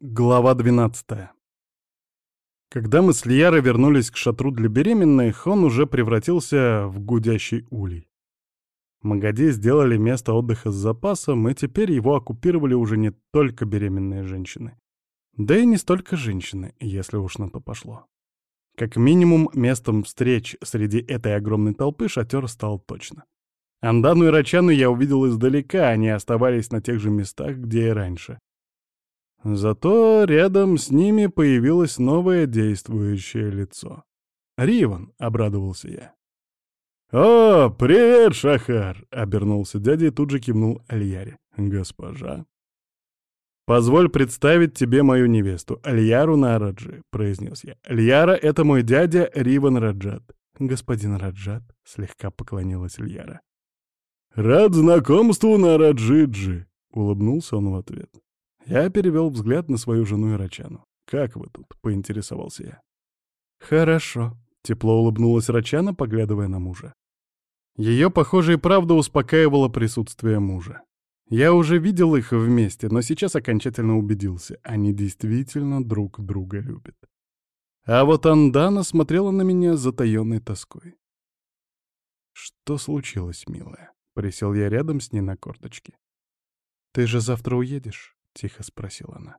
Глава 12 Когда мы с Лиярой вернулись к шатру для беременных, он уже превратился в гудящий улей. Магади сделали место отдыха с запасом, и теперь его оккупировали уже не только беременные женщины. Да и не столько женщины, если уж на то пошло. Как минимум, местом встреч среди этой огромной толпы шатер стал точно. Андану и Рачану я увидел издалека, они оставались на тех же местах, где и раньше. Зато рядом с ними появилось новое действующее лицо. «Риван», — обрадовался я. «О, привет, Шахар!» — обернулся дядя и тут же кивнул Альяре. «Госпожа». «Позволь представить тебе мою невесту, Альяру Нараджи», — произнес я. «Альяра — это мой дядя Риван Раджат». «Господин Раджат», — слегка поклонилась Альяра. «Рад знакомству, Нараджиджи», — улыбнулся он в ответ. Я перевел взгляд на свою жену Ирачану. «Как вы тут?» — поинтересовался я. «Хорошо», — тепло улыбнулась Рачана, поглядывая на мужа. Ее, похоже, и правда успокаивало присутствие мужа. Я уже видел их вместе, но сейчас окончательно убедился, они действительно друг друга любят. А вот Андана смотрела на меня с затаённой тоской. «Что случилось, милая?» — присел я рядом с ней на корточке. «Ты же завтра уедешь?» — тихо спросила она.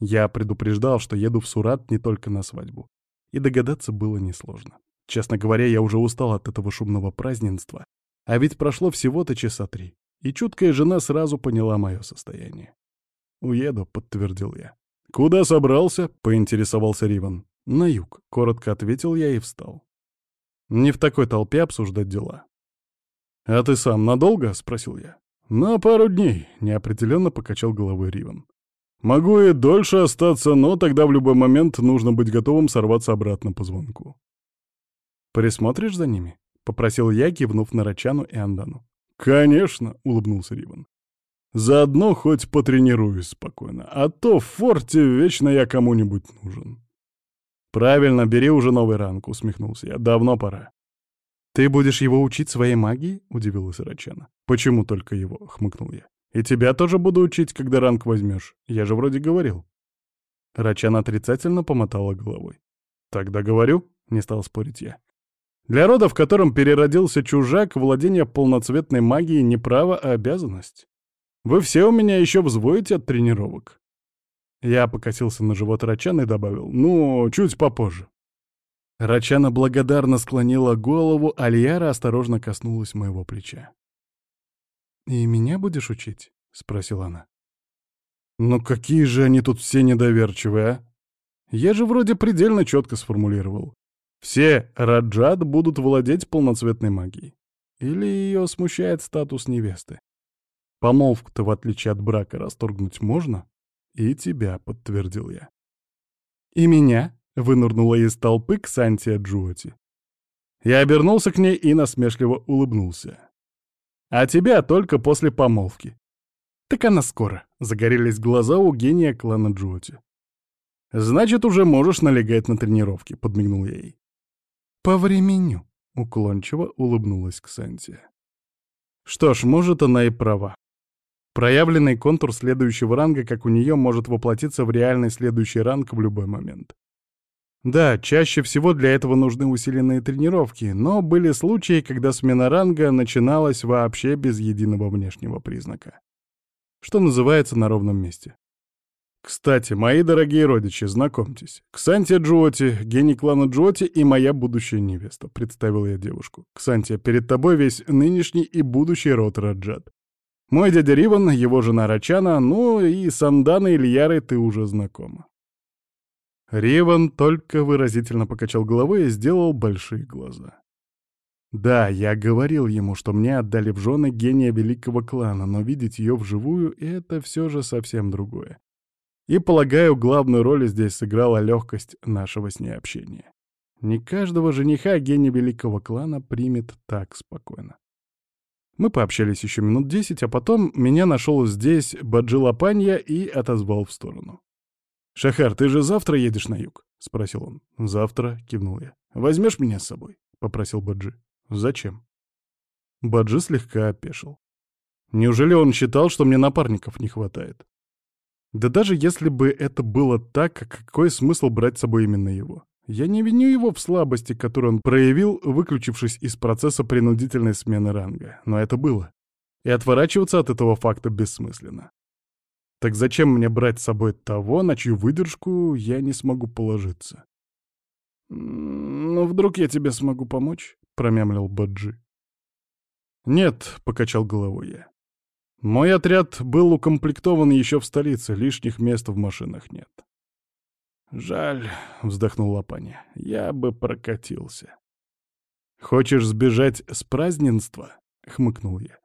Я предупреждал, что еду в Сурат не только на свадьбу. И догадаться было несложно. Честно говоря, я уже устал от этого шумного празднества. А ведь прошло всего-то часа три. И чуткая жена сразу поняла мое состояние. «Уеду», — подтвердил я. «Куда собрался?» — поинтересовался Риван. «На юг», — коротко ответил я и встал. Не в такой толпе обсуждать дела. «А ты сам надолго?» — спросил я. «На пару дней», — неопределенно покачал головой Риван. «Могу и дольше остаться, но тогда в любой момент нужно быть готовым сорваться обратно по звонку». «Присмотришь за ними?» — попросил я, кивнув на Рачану и Андану. «Конечно», — улыбнулся Риван. «Заодно хоть потренируюсь спокойно, а то в форте вечно я кому-нибудь нужен». «Правильно, бери уже новый ранг», — усмехнулся я. «Давно пора». «Ты будешь его учить своей магии?» — удивилась Рачана. «Почему только его?» — хмыкнул я. «И тебя тоже буду учить, когда ранг возьмешь. Я же вроде говорил». Рачана отрицательно помотала головой. «Тогда говорю», — не стал спорить я. «Для рода, в котором переродился чужак, владение полноцветной магией не право, а обязанность. Вы все у меня еще взвоите от тренировок». Я покосился на живот Рачана и добавил, «Ну, чуть попозже». Рачана благодарно склонила голову, Альяра осторожно коснулась моего плеча. «И меня будешь учить?» — спросила она. «Ну какие же они тут все недоверчивые, а? Я же вроде предельно четко сформулировал. Все Раджат будут владеть полноцветной магией. Или ее смущает статус невесты? Помолвку-то, в отличие от брака, расторгнуть можно? И тебя, подтвердил я. И меня? Вынырнула из толпы Ксантия Джуоти. Я обернулся к ней и насмешливо улыбнулся. «А тебя только после помолвки». «Так она скоро», — загорелись глаза у гения клана Джуоти. «Значит, уже можешь налегать на тренировки», — подмигнул я ей. «По времени», — уклончиво улыбнулась Ксантия. Что ж, может, она и права. Проявленный контур следующего ранга, как у нее, может воплотиться в реальный следующий ранг в любой момент. Да, чаще всего для этого нужны усиленные тренировки, но были случаи, когда смена ранга начиналась вообще без единого внешнего признака. Что называется на ровном месте. Кстати, мои дорогие родичи, знакомьтесь. Ксантия Джоти, гений клана Джоти и моя будущая невеста, представил я девушку. Ксантия, перед тобой весь нынешний и будущий род Раджат. Мой дядя Риван, его жена Рачана, ну и с Анданой Ильярой ты уже знакома. Риван только выразительно покачал головой и сделал большие глаза. Да, я говорил ему, что мне отдали в жены гения великого клана, но видеть ее вживую — это все же совсем другое. И, полагаю, главную роль здесь сыграла легкость нашего с ней общения. Не каждого жениха гений великого клана примет так спокойно. Мы пообщались еще минут десять, а потом меня нашел здесь Баджилапанья и отозвал в сторону. «Шахар, ты же завтра едешь на юг?» — спросил он. «Завтра», — кивнул я. «Возьмешь меня с собой?» — попросил Баджи. «Зачем?» Баджи слегка опешил. Неужели он считал, что мне напарников не хватает? Да даже если бы это было так, какой смысл брать с собой именно его? Я не виню его в слабости, которую он проявил, выключившись из процесса принудительной смены ранга. Но это было. И отворачиваться от этого факта бессмысленно. Так зачем мне брать с собой того, на чью выдержку я не смогу положиться? «Ну, вдруг я тебе смогу помочь?» — промямлил Баджи. «Нет», — покачал головой я. «Мой отряд был укомплектован еще в столице, лишних мест в машинах нет». «Жаль», — вздохнул Лапаня, — «я бы прокатился». «Хочешь сбежать с праздненства?» — хмыкнул я.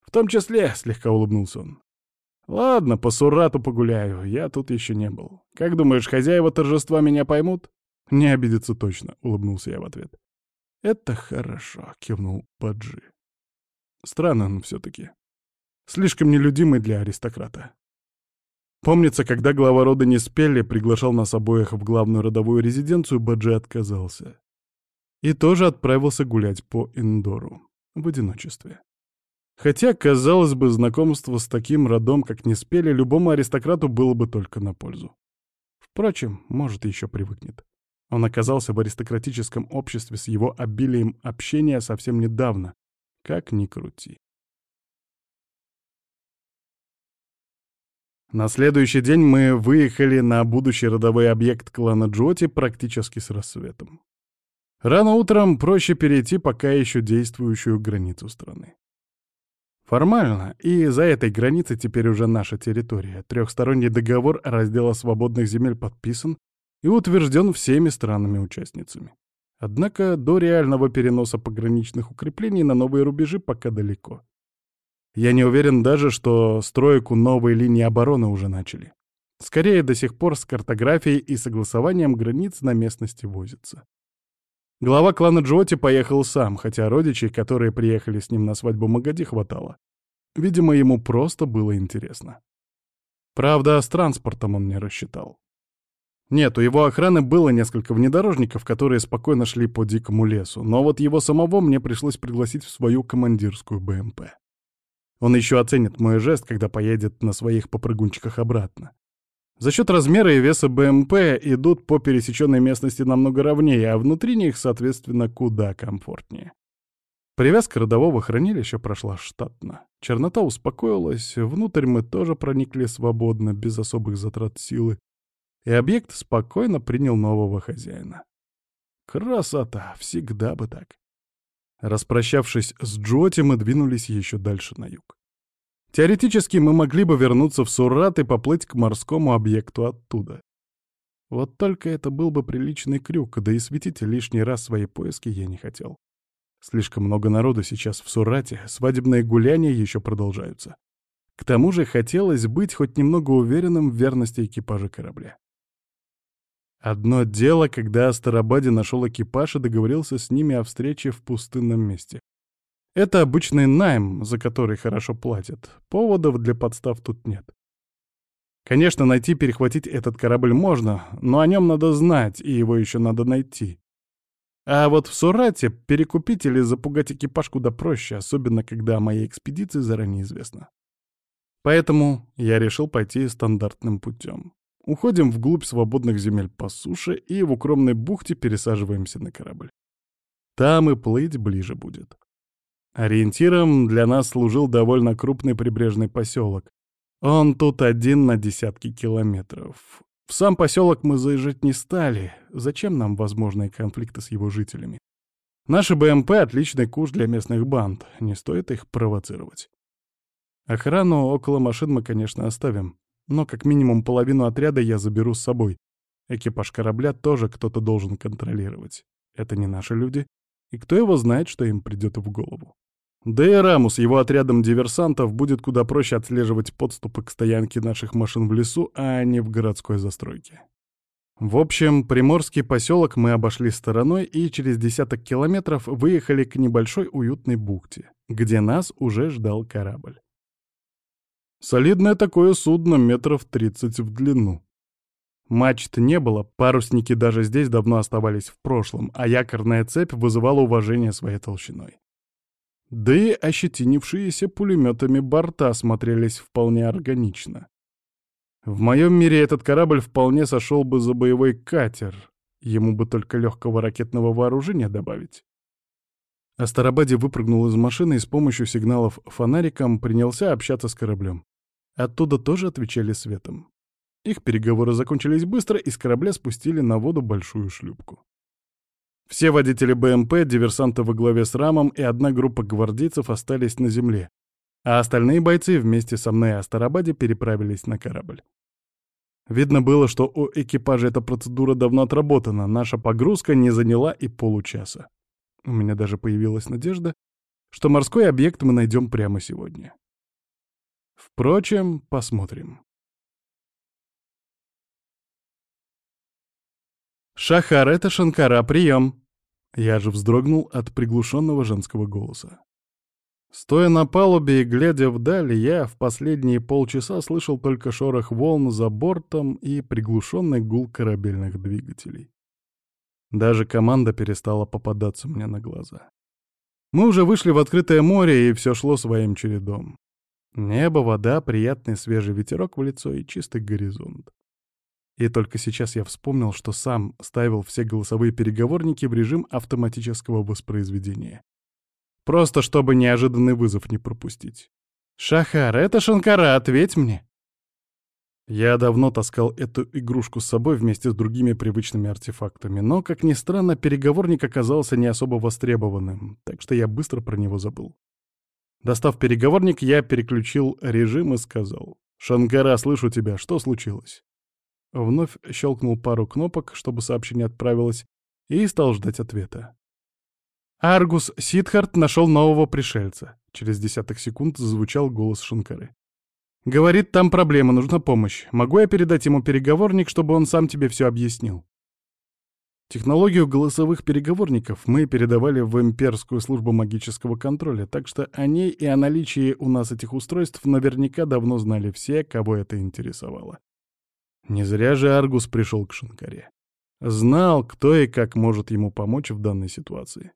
«В том числе», — слегка улыбнулся он. «Ладно, по Сурату погуляю, я тут еще не был. Как думаешь, хозяева торжества меня поймут?» «Не обидятся точно», — улыбнулся я в ответ. «Это хорошо», — кивнул Баджи. Странно он все-таки. Слишком нелюдимый для аристократа. Помнится, когда глава рода Неспелли приглашал нас обоих в главную родовую резиденцию, Баджи отказался. И тоже отправился гулять по Индору. В одиночестве. Хотя, казалось бы, знакомство с таким родом, как Неспели, любому аристократу было бы только на пользу. Впрочем, может, еще привыкнет. Он оказался в аристократическом обществе с его обилием общения совсем недавно, как ни крути. На следующий день мы выехали на будущий родовой объект клана Джоти практически с рассветом. Рано утром проще перейти пока еще действующую границу страны. Формально, и за этой границей теперь уже наша территория. Трехсторонний договор о разделе свободных земель подписан и утвержден всеми странами-участницами. Однако до реального переноса пограничных укреплений на новые рубежи пока далеко. Я не уверен даже, что стройку новой линии обороны уже начали. Скорее, до сих пор с картографией и согласованием границ на местности возится. Глава клана Джоти поехал сам, хотя родичей, которые приехали с ним на свадьбу Магади, хватало. Видимо, ему просто было интересно. Правда, с транспортом он не рассчитал. Нет, у его охраны было несколько внедорожников, которые спокойно шли по дикому лесу, но вот его самого мне пришлось пригласить в свою командирскую БМП. Он еще оценит мой жест, когда поедет на своих попрыгунчиках обратно. За счет размера и веса БМП идут по пересеченной местности намного ровнее, а внутри них, соответственно, куда комфортнее. Привязка родового хранилища прошла штатно. Чернота успокоилась, внутрь мы тоже проникли свободно, без особых затрат силы, и объект спокойно принял нового хозяина. Красота, всегда бы так. Распрощавшись с Джоти, мы двинулись еще дальше на юг. Теоретически мы могли бы вернуться в Сурат и поплыть к морскому объекту оттуда. Вот только это был бы приличный крюк, да и светить лишний раз свои поиски я не хотел. Слишком много народу сейчас в Сурате, свадебные гуляния еще продолжаются. К тому же хотелось быть хоть немного уверенным в верности экипажа корабля. Одно дело, когда Астарабаде нашел экипаж и договорился с ними о встрече в пустынном месте. Это обычный найм, за который хорошо платят. Поводов для подстав тут нет. Конечно, найти перехватить этот корабль можно, но о нем надо знать, и его еще надо найти. А вот в Сурате перекупить или запугать экипаж куда проще, особенно когда о моей экспедиции заранее известно. Поэтому я решил пойти стандартным путем. Уходим вглубь свободных земель по суше и в укромной бухте пересаживаемся на корабль. Там и плыть ближе будет. Ориентиром для нас служил довольно крупный прибрежный поселок. Он тут один на десятки километров. В сам поселок мы заезжать не стали. Зачем нам возможные конфликты с его жителями? Наши БМП — отличный куш для местных банд. Не стоит их провоцировать. Охрану около машин мы, конечно, оставим но как минимум половину отряда я заберу с собой. Экипаж корабля тоже кто-то должен контролировать. Это не наши люди, и кто его знает, что им придет в голову. Да и Раму с его отрядом диверсантов будет куда проще отслеживать подступы к стоянке наших машин в лесу, а не в городской застройке. В общем, приморский поселок мы обошли стороной и через десяток километров выехали к небольшой уютной бухте, где нас уже ждал корабль. Солидное такое судно метров 30 в длину. Мачт не было, парусники даже здесь давно оставались в прошлом, а якорная цепь вызывала уважение своей толщиной. Да и ощетинившиеся пулеметами борта смотрелись вполне органично. В моем мире этот корабль вполне сошел бы за боевой катер. Ему бы только легкого ракетного вооружения добавить. Астарабаде выпрыгнул из машины и с помощью сигналов фонариком принялся общаться с кораблем. Оттуда тоже отвечали светом. Их переговоры закончились быстро, и с корабля спустили на воду большую шлюпку. Все водители БМП, диверсанты во главе с Рамом и одна группа гвардейцев остались на земле, а остальные бойцы вместе со мной и Астарабаде переправились на корабль. Видно было, что у экипажа эта процедура давно отработана, наша погрузка не заняла и получаса. У меня даже появилась надежда, что морской объект мы найдем прямо сегодня. Впрочем, посмотрим. «Шахар, это Шанкара, прием!» Я же вздрогнул от приглушенного женского голоса. Стоя на палубе и глядя вдаль, я в последние полчаса слышал только шорох волн за бортом и приглушенный гул корабельных двигателей. Даже команда перестала попадаться мне на глаза. Мы уже вышли в открытое море, и все шло своим чередом. Небо, вода, приятный свежий ветерок в лицо и чистый горизонт. И только сейчас я вспомнил, что сам ставил все голосовые переговорники в режим автоматического воспроизведения. Просто чтобы неожиданный вызов не пропустить. «Шахар, это Шанкара, ответь мне!» Я давно таскал эту игрушку с собой вместе с другими привычными артефактами, но, как ни странно, переговорник оказался не особо востребованным, так что я быстро про него забыл. Достав переговорник, я переключил режим и сказал. «Шанкара, слышу тебя, что случилось?» Вновь щелкнул пару кнопок, чтобы сообщение отправилось, и стал ждать ответа. Аргус Сидхарт нашел нового пришельца. Через десяток секунд зазвучал голос Шанкары. «Говорит, там проблема, нужна помощь. Могу я передать ему переговорник, чтобы он сам тебе все объяснил?» Технологию голосовых переговорников мы передавали в имперскую службу магического контроля, так что о ней и о наличии у нас этих устройств наверняка давно знали все, кого это интересовало. Не зря же Аргус пришел к Шанкаре. Знал, кто и как может ему помочь в данной ситуации.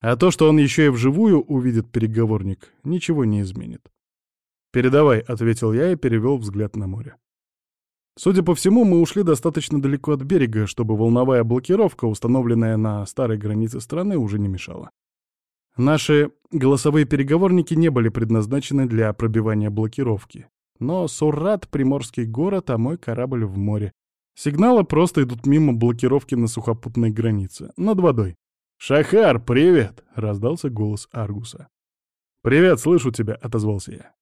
А то, что он еще и вживую увидит переговорник, ничего не изменит. «Передавай», — ответил я и перевел взгляд на море. Судя по всему, мы ушли достаточно далеко от берега, чтобы волновая блокировка, установленная на старой границе страны, уже не мешала. Наши голосовые переговорники не были предназначены для пробивания блокировки. Но Суррат — приморский город, а мой корабль в море. Сигналы просто идут мимо блокировки на сухопутной границе, над водой. «Шахар, привет!» — раздался голос Аргуса. «Привет, слышу тебя», — отозвался я.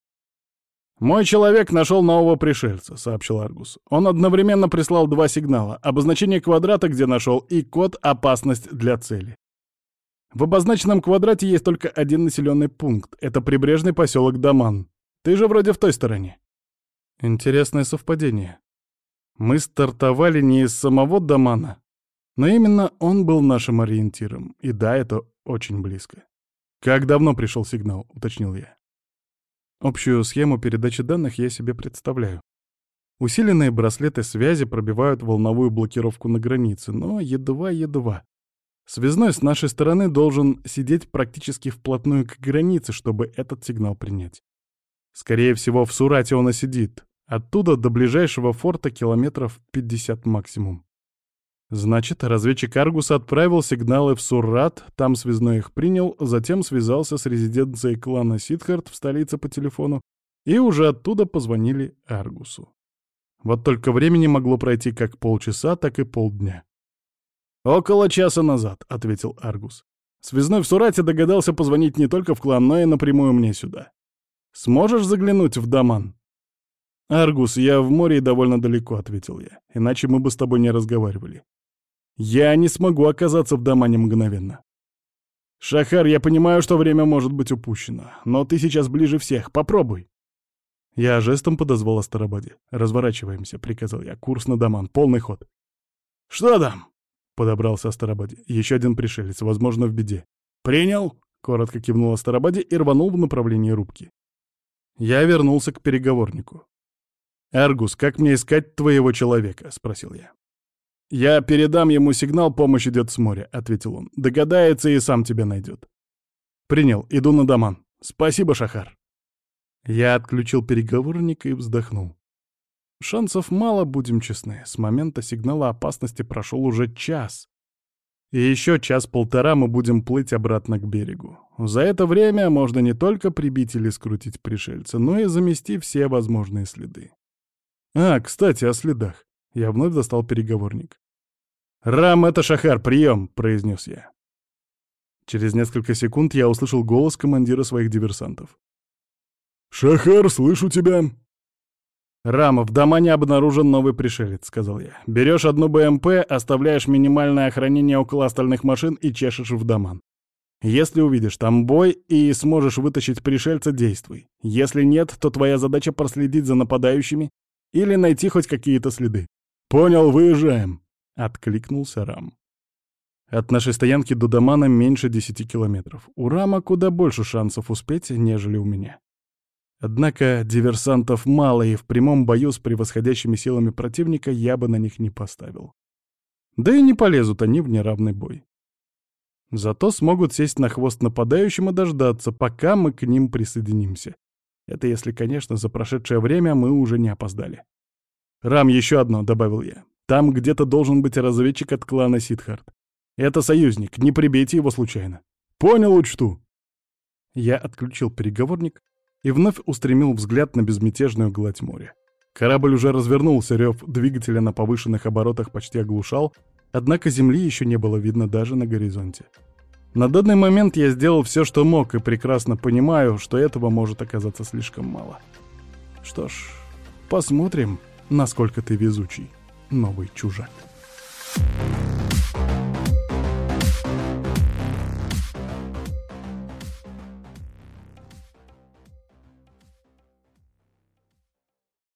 «Мой человек нашел нового пришельца», — сообщил Аргус. «Он одновременно прислал два сигнала — обозначение квадрата, где нашел, и код «Опасность для цели». В обозначенном квадрате есть только один населенный пункт — это прибрежный поселок Даман. Ты же вроде в той стороне». Интересное совпадение. Мы стартовали не из самого Дамана, но именно он был нашим ориентиром. И да, это очень близко. «Как давно пришел сигнал?» — уточнил я. Общую схему передачи данных я себе представляю. Усиленные браслеты связи пробивают волновую блокировку на границе, но едва-едва. Связной с нашей стороны должен сидеть практически вплотную к границе, чтобы этот сигнал принять. Скорее всего, в Сурате он и сидит. Оттуда до ближайшего форта километров 50 максимум. Значит, разведчик Аргуса отправил сигналы в Суррат, там связной их принял, затем связался с резиденцией клана Сидхарт в столице по телефону, и уже оттуда позвонили Аргусу. Вот только времени могло пройти как полчаса, так и полдня. «Около часа назад», — ответил Аргус. «Связной в Сурате догадался позвонить не только в клан, но и напрямую мне сюда. Сможешь заглянуть в Даман?» «Аргус, я в море и довольно далеко», — ответил я. «Иначе мы бы с тобой не разговаривали. Я не смогу оказаться в Дамане мгновенно. Шахар, я понимаю, что время может быть упущено, но ты сейчас ближе всех, попробуй. Я жестом подозвал Астарабаде. «Разворачиваемся», — приказал я. «Курс на Даман, полный ход». «Что там?» — подобрался Астарабаде. Еще один пришелец, возможно, в беде. «Принял?» — коротко кивнул Астарабаде и рванул в направлении рубки. Я вернулся к переговорнику. «Аргус, как мне искать твоего человека?» — спросил я. «Я передам ему сигнал, помощь идет с моря», — ответил он. «Догадается и сам тебя найдет». «Принял, иду на Даман. Спасибо, Шахар». Я отключил переговорник и вздохнул. Шансов мало, будем честны. С момента сигнала опасности прошел уже час. И еще час-полтора мы будем плыть обратно к берегу. За это время можно не только прибить или скрутить пришельца, но и замести все возможные следы. А, кстати, о следах. Я вновь достал переговорник. «Рам, это Шахар, прием!» — произнес я. Через несколько секунд я услышал голос командира своих диверсантов. «Шахар, слышу тебя!» «Рама, в дома обнаружен новый пришелец», — сказал я. «Берешь одну БМП, оставляешь минимальное охранение около остальных машин и чешешь в доман. Если увидишь там бой и сможешь вытащить пришельца, действуй. Если нет, то твоя задача проследить за нападающими или найти хоть какие-то следы. «Понял, выезжаем», — откликнулся Рам. От нашей стоянки до Домана меньше десяти километров. У Рама куда больше шансов успеть, нежели у меня. Однако диверсантов мало, и в прямом бою с превосходящими силами противника я бы на них не поставил. Да и не полезут они в неравный бой. Зато смогут сесть на хвост нападающим и дождаться, пока мы к ним присоединимся. Это если, конечно, за прошедшее время мы уже не опоздали. «Рам, еще одно», — добавил я. «Там где-то должен быть разведчик от клана Сидхарт. Это союзник, не прибейте его случайно». «Понял, учту». Я отключил переговорник и вновь устремил взгляд на безмятежную гладь моря. Корабль уже развернулся, рев двигателя на повышенных оборотах почти оглушал, однако земли еще не было видно даже на горизонте. На данный момент я сделал все, что мог, и прекрасно понимаю, что этого может оказаться слишком мало. Что ж, посмотрим, насколько ты везучий, новый чужак.